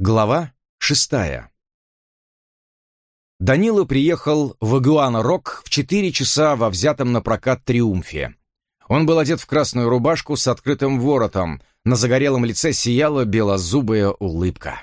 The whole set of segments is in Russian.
Глава шестая. Данила приехал в Игуана-Рок в четыре часа во взятом на прокат «Триумфе». Он был одет в красную рубашку с открытым воротом, на загорелом лице сияла белозубая улыбка.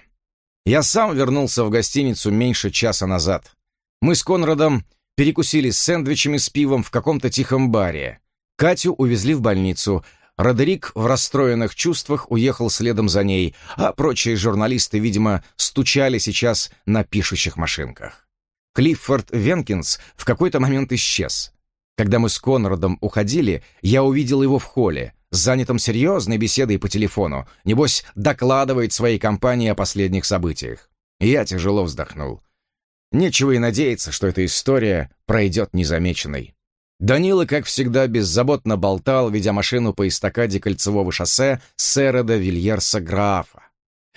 Я сам вернулся в гостиницу меньше часа назад. Мы с Конрадом перекусили сэндвичами с пивом в каком-то тихом баре. Катю увезли в больницу, Родерик в расстроенных чувствах уехал следом за ней, а прочие журналисты, видимо, стучали сейчас на пишущих машинках. Клиффорд Венкинс в какой-то момент исчез. Когда мы с Конрадом уходили, я увидел его в холле, занятым серьезной беседой по телефону. Небось, докладывает своей компании о последних событиях. я тяжело вздохнул. Нечего и надеяться, что эта история пройдет незамеченной. Данила, как всегда, беззаботно болтал, ведя машину по эстакаде кольцевого шоссе сэра де Вильерса Графа.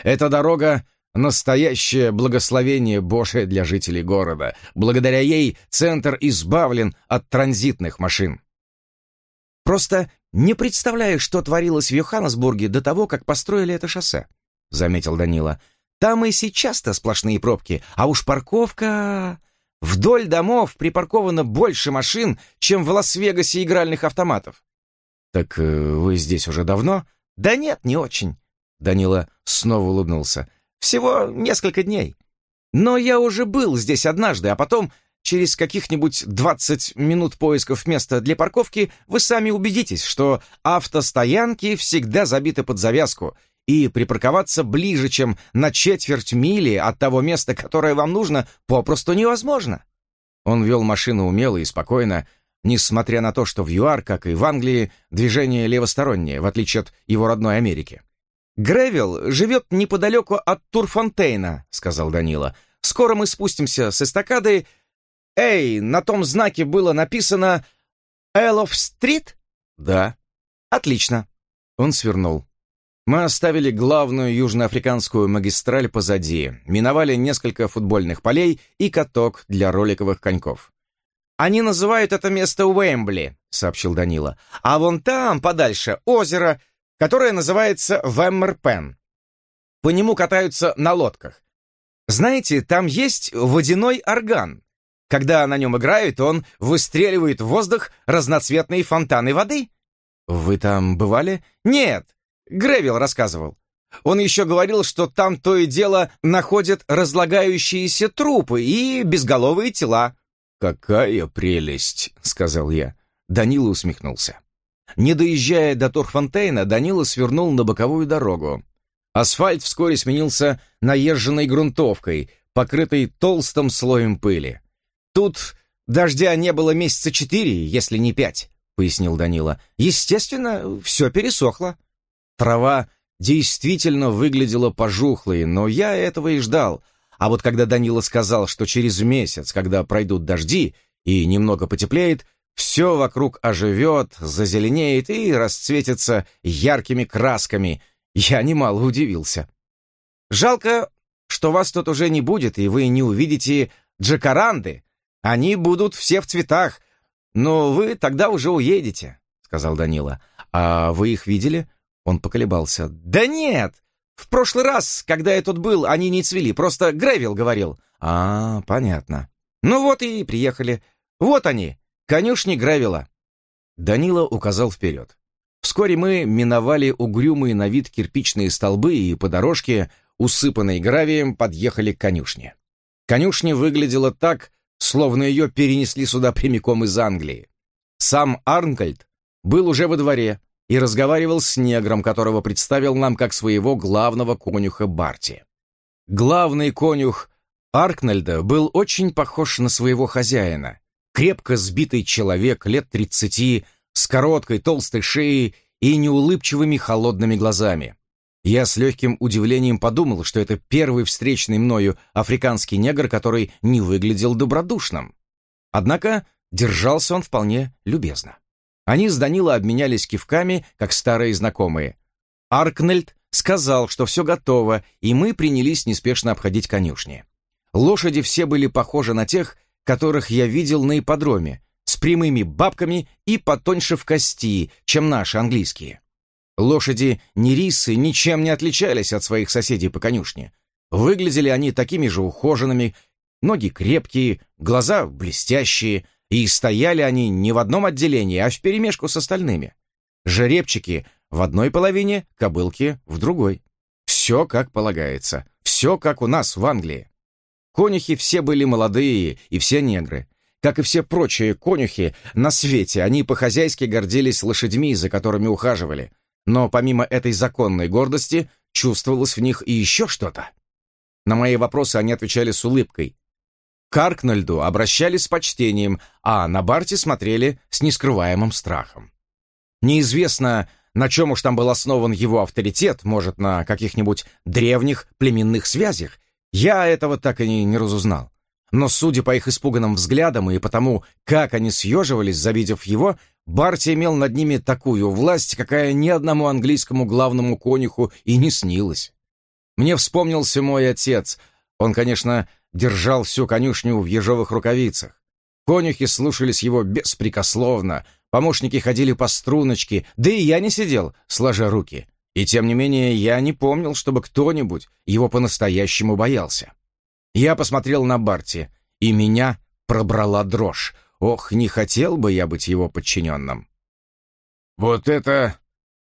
Эта дорога — настоящее благословение Божие для жителей города. Благодаря ей центр избавлен от транзитных машин. «Просто не представляю, что творилось в Йоханнесбурге до того, как построили это шоссе», — заметил Данила. «Там и сейчас-то сплошные пробки, а уж парковка...» Вдоль домов припарковано больше машин, чем в Лас-Вегасе игральных автоматов. «Так э, вы здесь уже давно?» «Да нет, не очень». Данила снова улыбнулся. «Всего несколько дней. Но я уже был здесь однажды, а потом, через каких-нибудь 20 минут поисков места для парковки, вы сами убедитесь, что автостоянки всегда забиты под завязку, и припарковаться ближе, чем на четверть мили от того места, которое вам нужно, попросту невозможно. Он вел машину умело и спокойно, несмотря на то, что в ЮАР, как и в Англии, движение левостороннее, в отличие от его родной Америки. «Гревел живет неподалеку от Турфонтейна», — сказал Данила. «Скоро мы спустимся с эстакады. Эй, на том знаке было написано «Эллов-стрит»?» «Да». «Отлично». Он свернул. Мы оставили главную южноафриканскую магистраль позади, миновали несколько футбольных полей и каток для роликовых коньков. «Они называют это место Уэмбли», — сообщил Данила. «А вон там, подальше, озеро, которое называется Веммерпен. По нему катаются на лодках. Знаете, там есть водяной орган. Когда на нем играют, он выстреливает в воздух разноцветные фонтаны воды». «Вы там бывали?» «Нет, Гревил рассказывал. Он еще говорил, что там то и дело находят разлагающиеся трупы и безголовые тела. «Какая прелесть!» — сказал я. Данила усмехнулся. Не доезжая до Торфонтейна, Данила свернул на боковую дорогу. Асфальт вскоре сменился наезженной грунтовкой, покрытой толстым слоем пыли. «Тут дождя не было месяца четыре, если не пять», — пояснил Данила. «Естественно, все пересохло». Трава действительно выглядела пожухлой, но я этого и ждал. А вот когда Данила сказал, что через месяц, когда пройдут дожди и немного потеплеет, все вокруг оживет, зазеленеет и расцветится яркими красками, я немало удивился. «Жалко, что вас тут уже не будет, и вы не увидите джакаранды. Они будут все в цветах, но вы тогда уже уедете», — сказал Данила. «А вы их видели?» Он поколебался. «Да нет! В прошлый раз, когда я тут был, они не цвели, просто Гревил говорил». «А, понятно». «Ну вот и приехали. Вот они, конюшни Гревила». Данила указал вперед. Вскоре мы миновали угрюмые на вид кирпичные столбы и по дорожке, усыпанной гравием, подъехали к конюшне. Конюшня выглядела так, словно ее перенесли сюда прямиком из Англии. Сам Арнкольд был уже во дворе, и разговаривал с негром, которого представил нам как своего главного конюха Барти. Главный конюх Аркнельда был очень похож на своего хозяина. Крепко сбитый человек лет тридцати, с короткой толстой шеей и неулыбчивыми холодными глазами. Я с легким удивлением подумал, что это первый встречный мною африканский негр, который не выглядел добродушным. Однако держался он вполне любезно. Они с Данила обменялись кивками, как старые знакомые. Аркнельд сказал, что все готово, и мы принялись неспешно обходить конюшни. Лошади все были похожи на тех, которых я видел на ипподроме, с прямыми бабками и потоньше в кости, чем наши английские. Лошади Нерисы ничем не отличались от своих соседей по конюшне. Выглядели они такими же ухоженными, ноги крепкие, глаза блестящие, и стояли они не в одном отделении, а вперемешку с остальными. Жеребчики в одной половине, кобылки в другой. Все как полагается, все как у нас в Англии. Конюхи все были молодые и все негры. Как и все прочие конюхи на свете, они по-хозяйски гордились лошадьми, за которыми ухаживали. Но помимо этой законной гордости, чувствовалось в них и еще что-то. На мои вопросы они отвечали с улыбкой. К Аркнольду обращались с почтением, а на Барти смотрели с нескрываемым страхом. Неизвестно, на чем уж там был основан его авторитет, может, на каких-нибудь древних племенных связях. Я этого так и не разузнал. Но, судя по их испуганным взглядам и потому, как они съеживались, завидев его, Барти имел над ними такую власть, какая ни одному английскому главному конюху и не снилась. Мне вспомнился мой отец. Он, конечно, держал всю конюшню в ежовых рукавицах. Конюхи слушались его беспрекословно, помощники ходили по струночке, да и я не сидел, сложа руки. И тем не менее я не помнил, чтобы кто-нибудь его по-настоящему боялся. Я посмотрел на Барти, и меня пробрала дрожь. Ох, не хотел бы я быть его подчиненным. «Вот это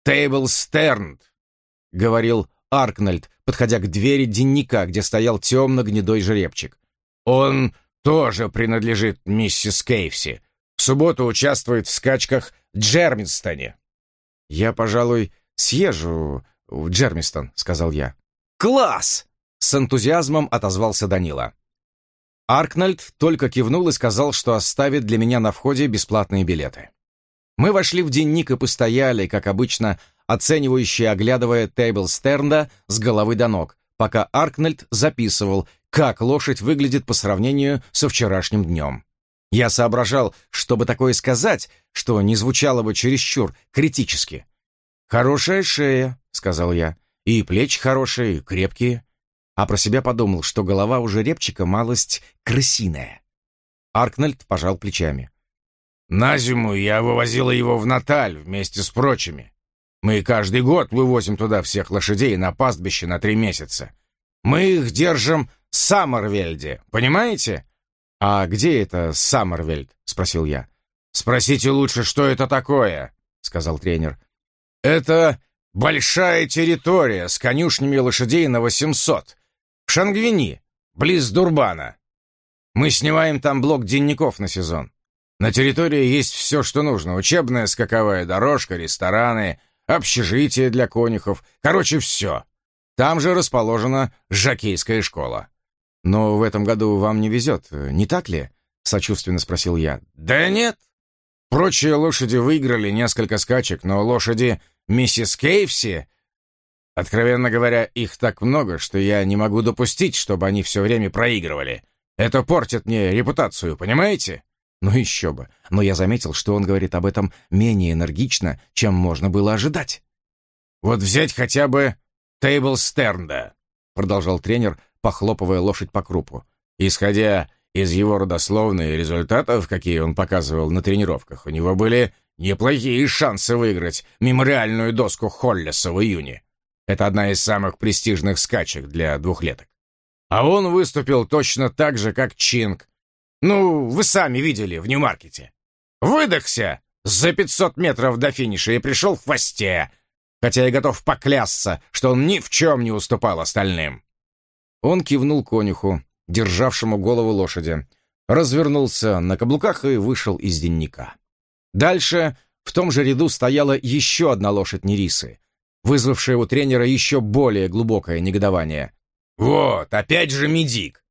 Тейбл Стерн», — говорил Аркнольд, подходя к двери денника, где стоял темно-гнедой жеребчик. «Он тоже принадлежит миссис Кейвси. В субботу участвует в скачках в Джерминстоне». «Я, пожалуй, съезжу в Джермистон», — сказал я. «Класс!» С энтузиазмом отозвался Данила. Аркнольд только кивнул и сказал, что оставит для меня на входе бесплатные билеты. Мы вошли в денник и постояли, как обычно, оценивающие, оглядывая Тейбл Стернда с головы до ног, пока Аркнольд записывал, как лошадь выглядит по сравнению со вчерашним днем. Я соображал, чтобы такое сказать, что не звучало бы чересчур критически. «Хорошая шея», — сказал я, — «и плечи хорошие, крепкие а про себя подумал, что голова у жеребчика малость крысиная. Аркнольд пожал плечами. «На зиму я вывозила его в Наталь вместе с прочими. Мы каждый год вывозим туда всех лошадей на пастбище на три месяца. Мы их держим в Саммервельде, понимаете?» «А где это Саммервельд?» — спросил я. «Спросите лучше, что это такое», — сказал тренер. «Это большая территория с конюшнями лошадей на восемьсот. В Шангвини, близ Дурбана. Мы снимаем там блок денников на сезон. На территории есть все, что нужно. Учебная скаковая дорожка, рестораны, общежитие для конюхов. Короче, все. Там же расположена жакейская школа. «Но в этом году вам не везет, не так ли?» — сочувственно спросил я. «Да нет. Прочие лошади выиграли несколько скачек, но лошади миссис Кейвси Откровенно говоря, их так много, что я не могу допустить, чтобы они все время проигрывали. Это портит мне репутацию, понимаете? Ну еще бы. Но я заметил, что он говорит об этом менее энергично, чем можно было ожидать. Вот взять хотя бы Тейбл Стернда, продолжал тренер, похлопывая лошадь по крупу. Исходя из его родословной и результатов, какие он показывал на тренировках, у него были неплохие шансы выиграть мемориальную доску Холлеса в июне. Это одна из самых престижных скачек для двухлеток. А он выступил точно так же, как Чинг. Ну, вы сами видели в Нью-Маркете. Выдохся за 500 метров до финиша и пришел в хвосте, хотя я готов поклясться, что он ни в чем не уступал остальным. Он кивнул конюху, державшему голову лошади, развернулся на каблуках и вышел из денника. Дальше в том же ряду стояла еще одна лошадь Нерисы, вызвавшее у тренера еще более глубокое негодование. «Вот, опять же Медик.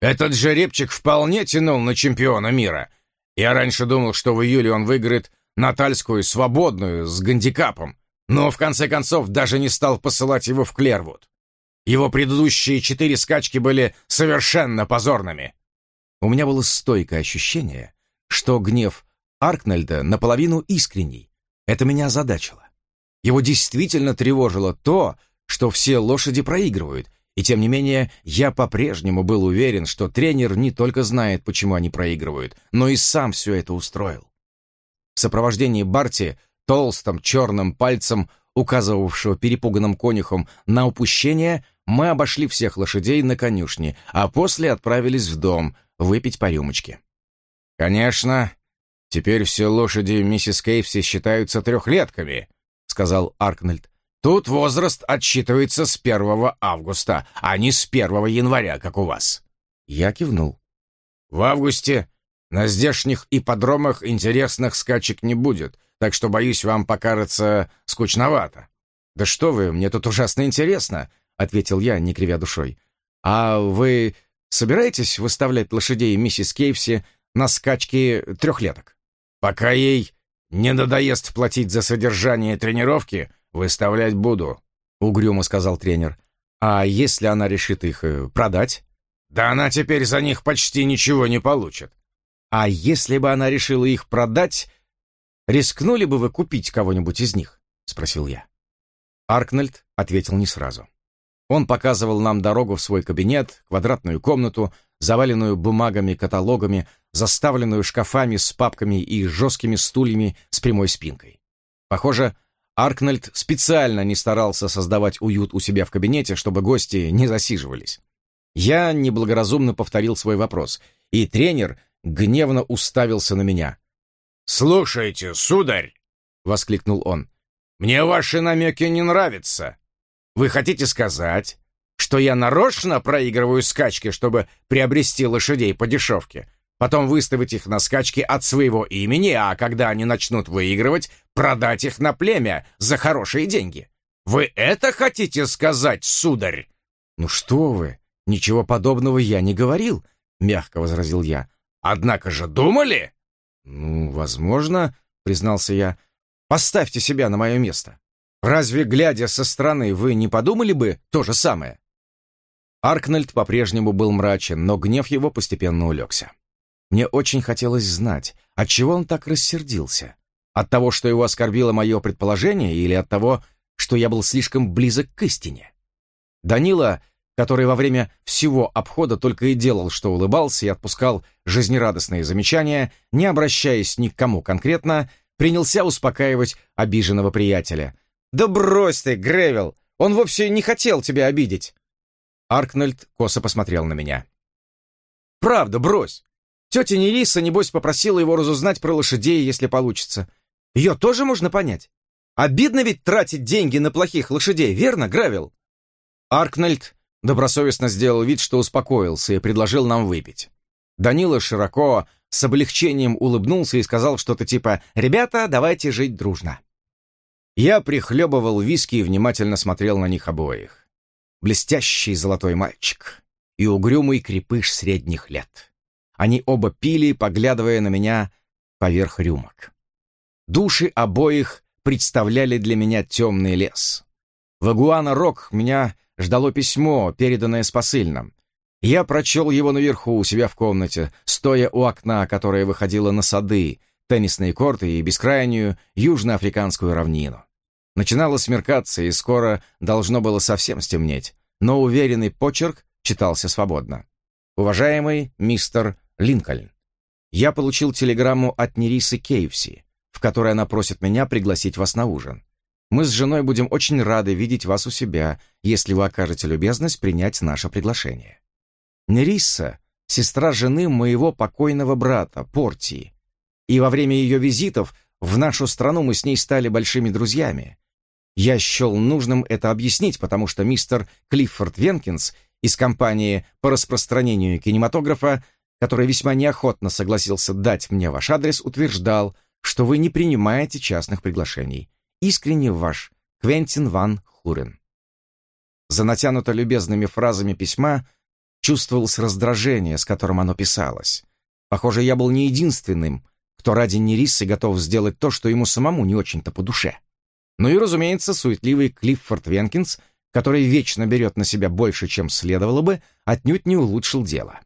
Этот жеребчик вполне тянул на чемпиона мира. Я раньше думал, что в июле он выиграет Натальскую свободную с гандикапом, но в конце концов даже не стал посылать его в Клервуд. Его предыдущие четыре скачки были совершенно позорными. У меня было стойкое ощущение, что гнев Аркнельда наполовину искренний. Это меня озадачило. Его действительно тревожило то, что все лошади проигрывают, и тем не менее я по-прежнему был уверен, что тренер не только знает, почему они проигрывают, но и сам все это устроил. В сопровождении Барти, толстым черным пальцем, указывавшего перепуганным конюхом на упущение, мы обошли всех лошадей на конюшне, а после отправились в дом выпить по рюмочке. «Конечно, теперь все лошади миссис Кейвси считаются трехлетками», — сказал Аркнельд. «Тут возраст отсчитывается с 1 августа, а не с 1 января, как у вас». Я кивнул. «В августе на здешних ипподромах интересных скачек не будет, так что, боюсь, вам покажется скучновато». «Да что вы, мне тут ужасно интересно», — ответил я, не кривя душой. «А вы собираетесь выставлять лошадей миссис Кейвси на скачки трехлеток?» «Пока ей не надоест платить за содержание тренировки, выставлять буду», — угрюмо сказал тренер. «А если она решит их э, продать?» «Да она теперь за них почти ничего не получит». «А если бы она решила их продать, рискнули бы вы купить кого-нибудь из них?» — спросил я. Аркнельд ответил не сразу. Он показывал нам дорогу в свой кабинет, квадратную комнату, заваленную бумагами, каталогами, заставленную шкафами с папками и жесткими стульями с прямой спинкой. Похоже, Аркнельд специально не старался создавать уют у себя в кабинете, чтобы гости не засиживались. Я неблагоразумно повторил свой вопрос, и тренер гневно уставился на меня. «Слушайте, сударь!» — воскликнул он. «Мне ваши намеки не нравятся. Вы хотите сказать, что я нарочно проигрываю скачки, чтобы приобрести лошадей по дешевке, потом выставить их на скачки от своего имени, а когда они начнут выигрывать, продать их на племя за хорошие деньги? Вы это хотите сказать, сударь?» «Ну что вы, ничего подобного я не говорил», — мягко возразил я. «Однако же думали?» «Ну, возможно», — признался я. «Поставьте себя на мое место. Разве, глядя со стороны, вы не подумали бы то же самое?» Аркнольд по-прежнему был мрачен, но гнев его постепенно улегся. Мне очень хотелось знать, от чего он так рассердился. От того, что его оскорбило мое предположение, или от того, что я был слишком близок к истине? Данила, который во время всего обхода только и делал, что улыбался и отпускал жизнерадостные замечания, не обращаясь ни к кому конкретно, принялся успокаивать обиженного приятеля. «Да брось ты, Гревел! Он вовсе не хотел тебя обидеть!» Аркнольд косо посмотрел на меня. «Правда, брось! Тетя Нериса, небось, попросила его разузнать про лошадей, если получится. Ее тоже можно понять. Обидно ведь тратить деньги на плохих лошадей, верно, Гравил?» Аркнольд добросовестно сделал вид, что успокоился и предложил нам выпить. Данила широко, с облегчением улыбнулся и сказал что-то типа «Ребята, давайте жить дружно». Я прихлебывал виски и внимательно смотрел на них обоих. Блестящий золотой мальчик и угрюмый крепыш средних лет. Они оба пили, поглядывая на меня поверх рюмок. Души обоих представляли для меня темный лес. В Агуана-Рок меня ждало письмо, переданное с посыльным. Я прочел его наверху у себя в комнате, стоя у окна, которое выходило на сады, теннисные корты и бескрайнюю южноафриканскую равнину. Начинало смеркаться, и скоро должно было совсем стемнеть, но уверенный почерк читался свободно. «Уважаемый мистер Линкольн, я получил телеграмму от Нерисы Кейвси, в которой она просит меня пригласить вас на ужин. Мы с женой будем очень рады видеть вас у себя, если вы окажете любезность принять наше приглашение. Нериса — сестра жены моего покойного брата, Портии, и во время ее визитов в нашу страну мы с ней стали большими друзьями. Я счел нужным это объяснить, потому что мистер Клиффорд Венкинс из компании по распространению кинематографа, который весьма неохотно согласился дать мне ваш адрес, утверждал, что вы не принимаете частных приглашений. Искренне ваш Квентин Ван Хурен. За натянуто любезными фразами письма чувствовалось раздражение, с которым оно писалось. Похоже, я был не единственным, кто ради Нерисы готов сделать то, что ему самому не очень-то по душе. Ну и, разумеется, суетливый Клиффорд Венкинс, который вечно берет на себя больше, чем следовало бы, отнюдь не улучшил дело.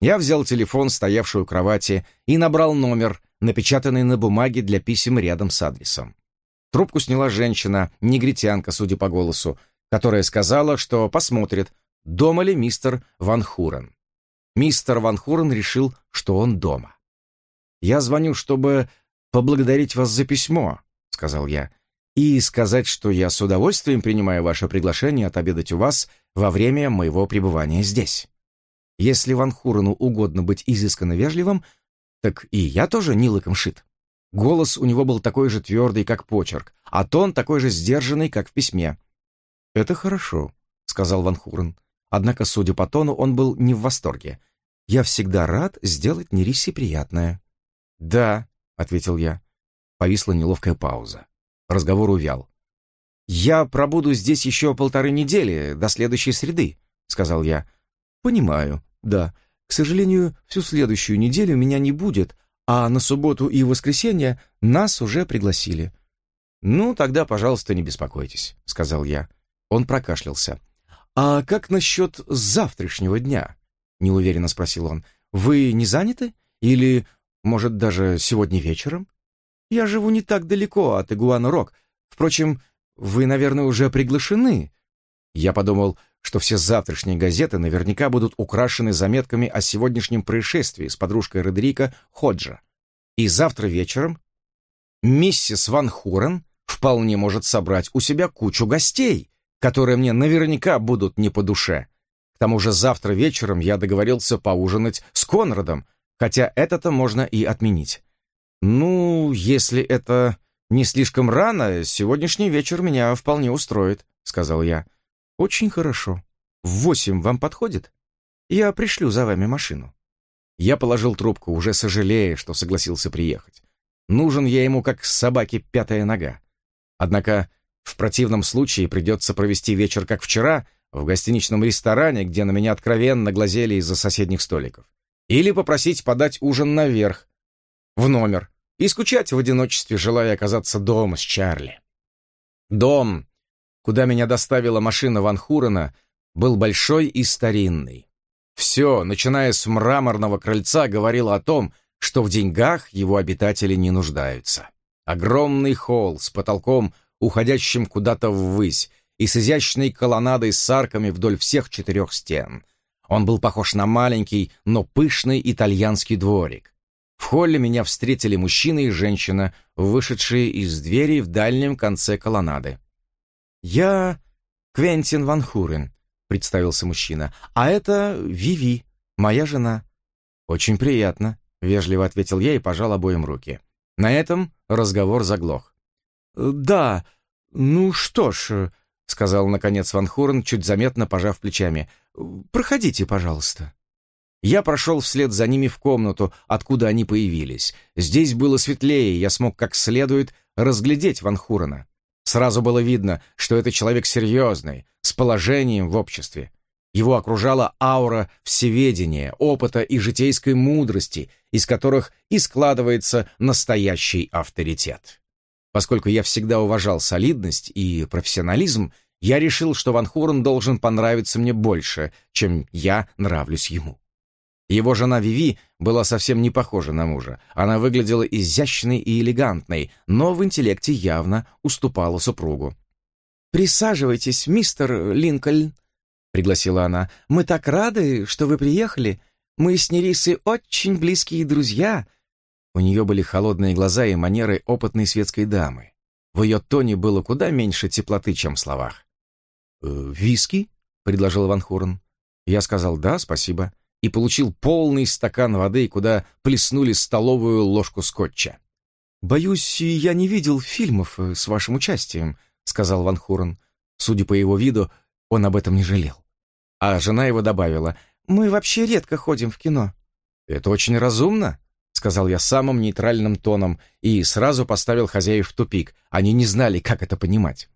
Я взял телефон, стоявший у кровати, и набрал номер, напечатанный на бумаге для писем рядом с адресом. Трубку сняла женщина, негритянка, судя по голосу, которая сказала, что посмотрит, дома ли мистер Ван Хурен. Мистер Ван Хурен решил, что он дома. «Я звоню, чтобы поблагодарить вас за письмо», — сказал я, и сказать, что я с удовольствием принимаю ваше приглашение отобедать у вас во время моего пребывания здесь. Если Ван Хурену угодно быть изысканно вежливым, так и я тоже не лыком шит. Голос у него был такой же твердый, как почерк, а тон такой же сдержанный, как в письме. «Это хорошо», — сказал Ван Хурен. Однако, судя по тону, он был не в восторге. «Я всегда рад сделать Нерисе приятное». «Да», — ответил я. Повисла неловкая пауза. Разговор увял. «Я пробуду здесь еще полторы недели, до следующей среды», — сказал я. «Понимаю, да. К сожалению, всю следующую неделю меня не будет, а на субботу и воскресенье нас уже пригласили». «Ну, тогда, пожалуйста, не беспокойтесь», — сказал я. Он прокашлялся. «А как насчет завтрашнего дня?» — неуверенно спросил он. «Вы не заняты? Или, может, даже сегодня вечером? Я живу не так далеко от Игуана-Рок. Впрочем, вы, наверное, уже приглашены». Я подумал, что все завтрашние газеты наверняка будут украшены заметками о сегодняшнем происшествии с подружкой Родерика Ходжа. И завтра вечером миссис Ван Хурен вполне может собрать у себя кучу гостей, которые мне наверняка будут не по душе. К тому же завтра вечером я договорился поужинать с Конрадом, хотя это-то можно и отменить. Ну, если это не слишком рано, сегодняшний вечер меня вполне устроит, сказал я. Очень хорошо. В восемь вам подходит? Я пришлю за вами машину. Я положил трубку, уже сожалея, что согласился приехать. Нужен я ему как собаке пятая нога. Однако в противном случае придется провести вечер, как вчера, в гостиничном ресторане, где на меня откровенно глазели из-за соседних столиков. Или попросить подать ужин наверх, в номер, и скучать в одиночестве, желая оказаться дома с Чарли. Дом, куда меня доставила машина Ван Хурена, был большой и старинный. Все, начиная с мраморного крыльца, говорило о том, что в деньгах его обитатели не нуждаются. Огромный холл с потолком, уходящим куда-то ввысь, и с изящной колоннадой с арками вдоль всех четырех стен. Он был похож на маленький, но пышный итальянский дворик. В холле меня встретили мужчина и женщина, вышедшие из двери в дальнем конце колоннады. «Я Квентин Ван Хурен», — представился мужчина, — «а это Виви, моя жена». «Очень приятно», — вежливо ответил я и пожал обоим руки. На этом разговор заглох. «Да, ну что ж», — сказал, наконец, Ван Хурен, чуть заметно пожав плечами, — «проходите, пожалуйста». Я прошел вслед за ними в комнату, откуда они появились. Здесь было светлее, я смог как следует разглядеть Ван Хурена. Сразу было видно, что это человек серьезный, с положением в обществе. Его окружала аура всеведения, опыта и житейской мудрости, из которых и складывается настоящий авторитет. Поскольку я всегда уважал солидность и профессионализм, я решил, что Ван Хурен должен понравиться мне больше, чем я нравлюсь ему. Его жена Виви была совсем не похожа на мужа. Она выглядела изящной и элегантной, но в интеллекте явно уступала супругу. «Присаживайтесь, мистер Линкольн», — пригласила она. «Мы так рады, что вы приехали. Мы с Нерисой очень близкие друзья». У нее были холодные глаза и манеры опытной светской дамы. В ее тоне было куда меньше теплоты, чем в словах. «Э, «Виски?» — предложил Ван Хурен. Я сказал «да, спасибо» и получил полный стакан воды, куда плеснули столовую ложку скотча. «Боюсь, я не видел фильмов э, с вашим участием», — сказал Ван Хурен. Судя по его виду, он об этом не жалел. А жена его добавила, «Мы вообще редко ходим в кино». «Это очень разумно», — сказал я самым нейтральным тоном и сразу поставил хозяев в тупик. Они не знали, как это понимать.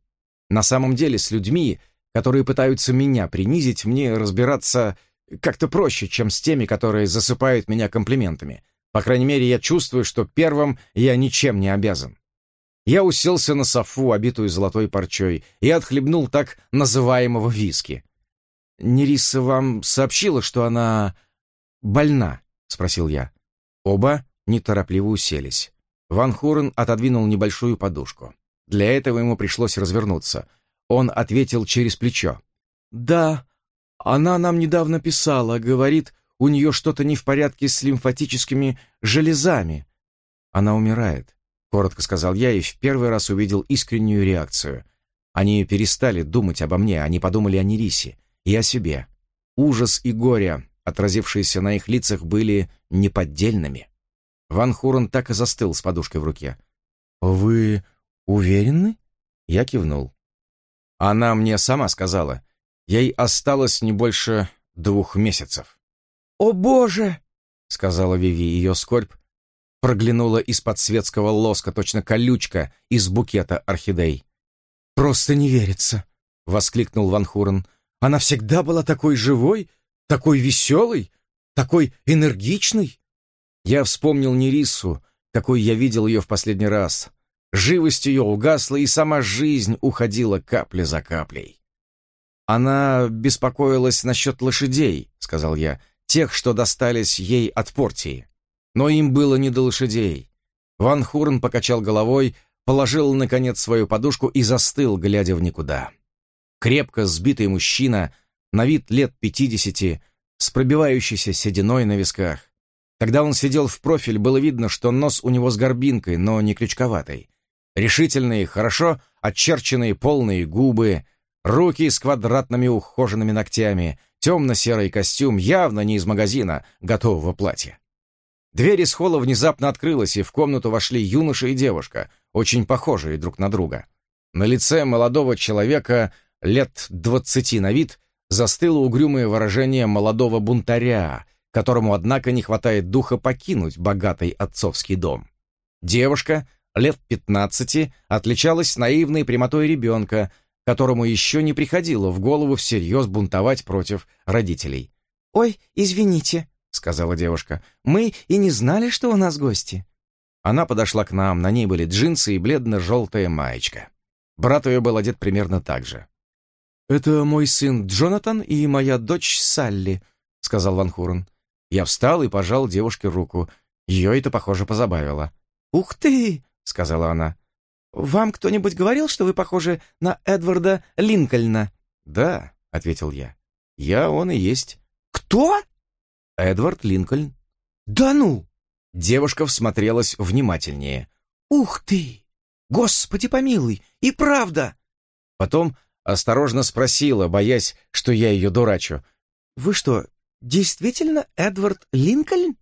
На самом деле с людьми, которые пытаются меня принизить, мне разбираться как-то проще, чем с теми, которые засыпают меня комплиментами. По крайней мере, я чувствую, что первым я ничем не обязан. Я уселся на софу, обитую золотой парчой, и отхлебнул так называемого виски. «Нериса вам сообщила, что она больна?» — спросил я. Оба неторопливо уселись. Ван Хурен отодвинул небольшую подушку. Для этого ему пришлось развернуться. Он ответил через плечо. «Да, она нам недавно писала, говорит, у нее что-то не в порядке с лимфатическими железами. Она умирает, коротко сказал я и в первый раз увидел искреннюю реакцию. Они перестали думать обо мне, они подумали о Нерисе и о себе. Ужас и горе, отразившиеся на их лицах, были неподдельными. Ван Хурен так и застыл с подушкой в руке. «Вы уверены?» Я кивнул. Она мне сама сказала. Ей осталось не больше двух месяцев. «О, Боже!» — сказала Виви. Ее скорбь проглянула из-под светского лоска, точно колючка из букета орхидей. «Просто не верится!» — воскликнул Ван Хурен. «Она всегда была такой живой, такой веселой, такой энергичной!» Я вспомнил Нерису, какой я видел ее в последний раз. Живость ее угасла, и сама жизнь уходила капля за каплей. «Она беспокоилась насчет лошадей», — сказал я, — «тех, что достались ей от Портии. Но им было не до лошадей». Ван Хурн покачал головой, положил, наконец, свою подушку и застыл, глядя в никуда. Крепко сбитый мужчина, на вид лет пятидесяти, с пробивающейся сединой на висках. Когда он сидел в профиль, было видно, что нос у него с горбинкой, но не крючковатой. Решительные, хорошо очерченные полные губы, руки с квадратными ухоженными ногтями, темно-серый костюм, явно не из магазина готового платья. Дверь из холла внезапно открылась, и в комнату вошли юноша и девушка, очень похожие друг на друга. На лице молодого человека, лет двадцати на вид, застыло угрюмое выражение молодого бунтаря, которому, однако, не хватает духа покинуть богатый отцовский дом. Девушка, лет пятнадцати, отличалась наивной прямотой ребенка, которому еще не приходило в голову всерьез бунтовать против родителей. «Ой, извините», — сказала девушка, — «мы и не знали, что у нас гости». Она подошла к нам, на ней были джинсы и бледно-желтая маечка. Брат ее был одет примерно так же. «Это мой сын Джонатан и моя дочь Салли», — сказал Ван Хурен. Я встал и пожал девушке руку. Ее это, похоже, позабавило. «Ух ты!» — сказала она. «Вам кто-нибудь говорил, что вы похожи на Эдварда Линкольна?» «Да», — ответил я. «Я он и есть». «Кто?» «Эдвард Линкольн». «Да ну!» Девушка всмотрелась внимательнее. «Ух ты! Господи помилуй! И правда!» Потом осторожно спросила, боясь, что я ее дурачу. «Вы что, действительно Эдвард Линкольн?»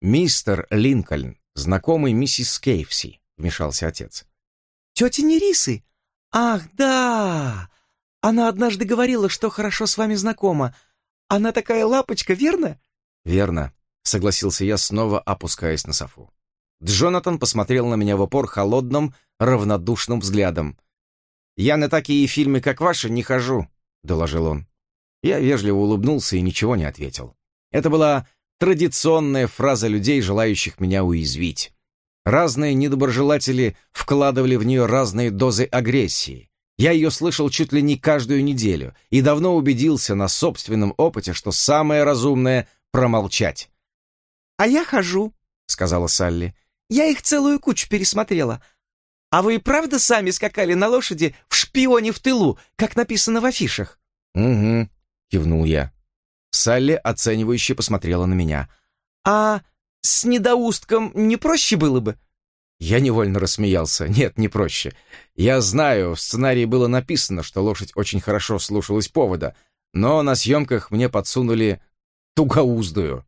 «Мистер Линкольн, знакомый миссис Кейвси», — вмешался отец. «Тетя Нерисы? Ах, да! Она однажды говорила, что хорошо с вами знакома. Она такая лапочка, верно?» «Верно», — согласился я, снова опускаясь на софу. Джонатан посмотрел на меня в упор холодным, равнодушным взглядом. «Я на такие фильмы, как ваши, не хожу», — доложил он. Я вежливо улыбнулся и ничего не ответил. Это была традиционная фраза людей, желающих меня уязвить. Разные недоброжелатели вкладывали в нее разные дозы агрессии. Я ее слышал чуть ли не каждую неделю и давно убедился на собственном опыте, что самое разумное — промолчать. «А я хожу», — сказала Салли. «Я их целую кучу пересмотрела. А вы и правда сами скакали на лошади в шпионе в тылу, как написано в афишах?» «Угу», — кивнул я. Салли оценивающе посмотрела на меня. «А с недоустком не проще было бы?» Я невольно рассмеялся. Нет, не проще. Я знаю, в сценарии было написано, что лошадь очень хорошо слушалась повода, но на съемках мне подсунули тугоуздую.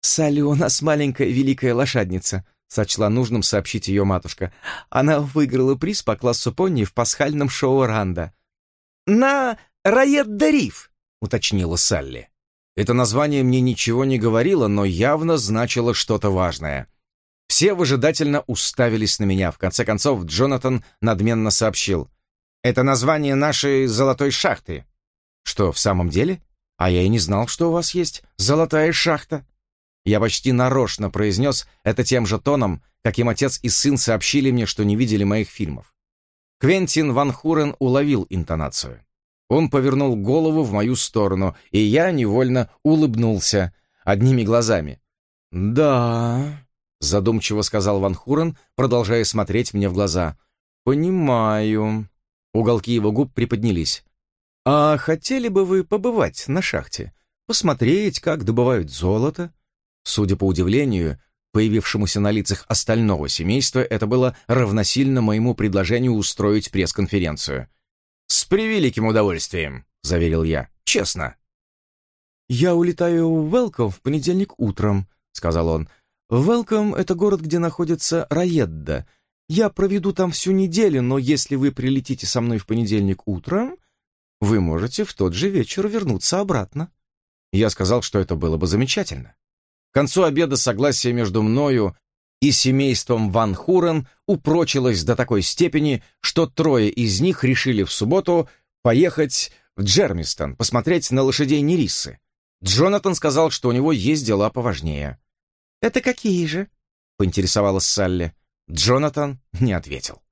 «Салли у нас маленькая великая лошадница», — сочла нужным сообщить ее матушка. «Она выиграла приз по классу пони в пасхальном шоу Ранда». «На Раед-Дариф», — уточнила Салли. Это название мне ничего не говорило, но явно значило что-то важное. Все выжидательно уставились на меня. В конце концов, Джонатан надменно сообщил. «Это название нашей золотой шахты». «Что, в самом деле? А я и не знал, что у вас есть золотая шахта». Я почти нарочно произнес это тем же тоном, каким отец и сын сообщили мне, что не видели моих фильмов. Квентин Ван Хурен уловил интонацию. Он повернул голову в мою сторону, и я невольно улыбнулся одними глазами. «Да», — задумчиво сказал Ван Хурен, продолжая смотреть мне в глаза. «Понимаю». Уголки его губ приподнялись. «А хотели бы вы побывать на шахте? Посмотреть, как добывают золото?» Судя по удивлению, появившемуся на лицах остального семейства, это было равносильно моему предложению устроить пресс-конференцию. «С превеликим удовольствием», — заверил я. «Честно». «Я улетаю в Велком в понедельник утром», — сказал он. «Велком — это город, где находится Раедда. Я проведу там всю неделю, но если вы прилетите со мной в понедельник утром, вы можете в тот же вечер вернуться обратно». Я сказал, что это было бы замечательно. К концу обеда согласие между мною и семейством Ван Хурен упрочилось до такой степени, что трое из них решили в субботу поехать в Джермистон, посмотреть на лошадей Нериссы. Джонатан сказал, что у него есть дела поважнее. «Это какие же?» — поинтересовалась Салли. Джонатан не ответил.